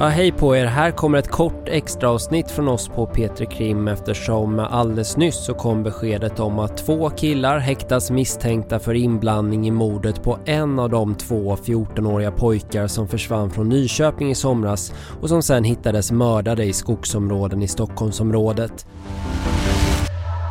Ja, hej på er, här kommer ett kort extra avsnitt från oss på Petri Krim eftersom alldeles nyss så kom beskedet om att två killar häktas misstänkta för inblandning i mordet på en av de två 14-åriga pojkar som försvann från Nyköping i somras och som sen hittades mördade i skogsområden i Stockholmsområdet.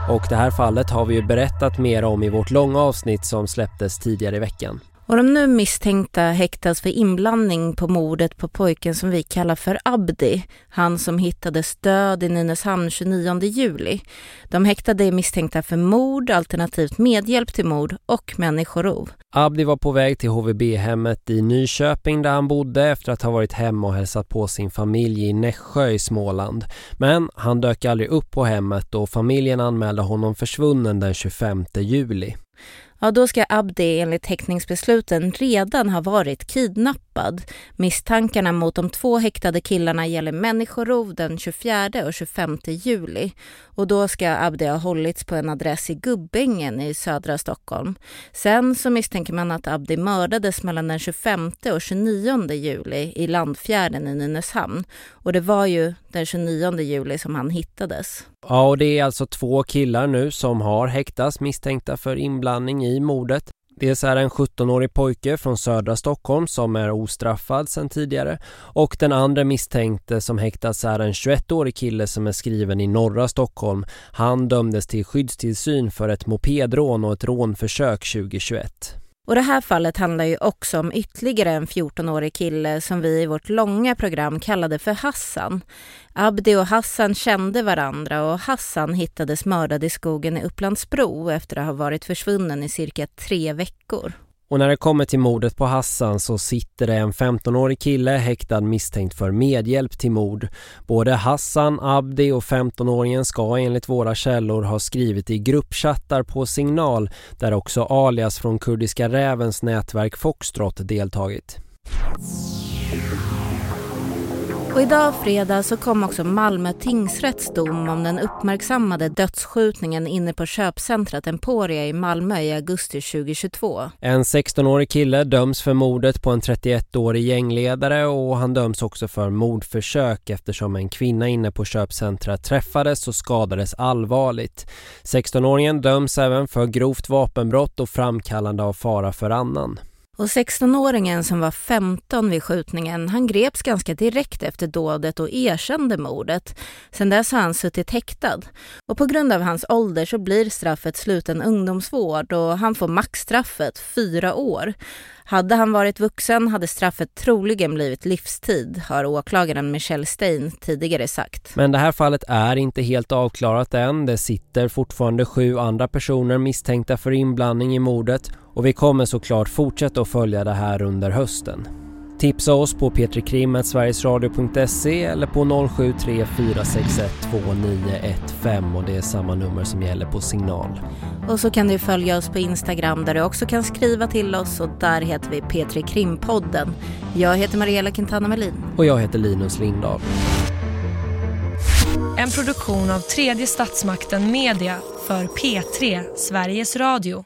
Och det här fallet har vi ju berättat mer om i vårt långa avsnitt som släpptes tidigare i veckan. Och de nu misstänkta häktas för inblandning på mordet på pojken som vi kallar för Abdi. Han som hittades död i Nynäshamn 29 juli. De häktade är misstänkta för mord, alternativt medhjälp till mord och människorov. Abdi var på väg till HVB-hemmet i Nyköping där han bodde efter att ha varit hemma och hälsat på sin familj i Nässjö i Småland. Men han dök aldrig upp på hemmet och familjen anmälde honom försvunnen den 25 juli. Ja, då ska Abdi enligt häktningsbesluten redan ha varit kidnappad. Misstankarna mot de två häktade killarna gäller människorov den 24 och 25 juli. Och då ska Abdi ha hållits på en adress i Gubbängen i södra Stockholm. Sen så misstänker man att Abdi mördades mellan den 25 och 29 juli i Landfjärden i Nynäshamn. Och det var ju den 29 juli som han hittades. Ja, och det är alltså två killar nu som har häktats misstänkta för inblandning i mordet. Dels är det en 17-årig pojke från södra Stockholm som är ostraffad sedan tidigare och den andra misstänkte som häktas är en 21-årig kille som är skriven i norra Stockholm. Han dömdes till skyddstillsyn för ett mopedrån och ett rånförsök 2021. Och det här fallet handlar ju också om ytterligare en 14-årig kille som vi i vårt långa program kallade för Hassan. Abdi och Hassan kände varandra och Hassan hittades mördad i skogen i Upplandsbro efter att ha varit försvunnen i cirka tre veckor. Och när det kommer till mordet på Hassan så sitter det en 15-årig kille häktad misstänkt för medhjälp till mord. Både Hassan, Abdi och 15-åringen ska enligt våra källor ha skrivit i gruppchattar på signal där också alias från kurdiska rävens nätverk Foxtrot deltagit. Och idag fredag så kom också Malmö tingsrätts dom om den uppmärksammade dödsskjutningen inne på köpcentret Emporia i Malmö i augusti 2022. En 16-årig kille döms för mordet på en 31-årig gängledare och han döms också för mordförsök eftersom en kvinna inne på köpcentret träffades och skadades allvarligt. 16-åringen döms även för grovt vapenbrott och framkallande av fara för annan. Och 16-åringen som var 15 vid skjutningen, han greps ganska direkt efter dådet och erkände mordet. Sen dess har han suttit häktad. Och på grund av hans ålder så blir straffet sluten ungdomsvård och han får maxstraffet fyra år. Hade han varit vuxen hade straffet troligen blivit livstid, har åklagaren Michelle Stein tidigare sagt. Men det här fallet är inte helt avklarat än. Det sitter fortfarande sju andra personer misstänkta för inblandning i mordet och vi kommer såklart fortsätta att följa det här under hösten. Tipsa oss på petrikrim.sverigesradio.se eller på 0734612915 och det är samma nummer som gäller på signal. Och så kan du följa oss på Instagram där du också kan skriva till oss och där heter vi Petri Krimpodden. Jag heter Mariella Quintana Melin. Och jag heter Linus Lindahl. En produktion av tredje statsmakten Media för P3 Sveriges Radio.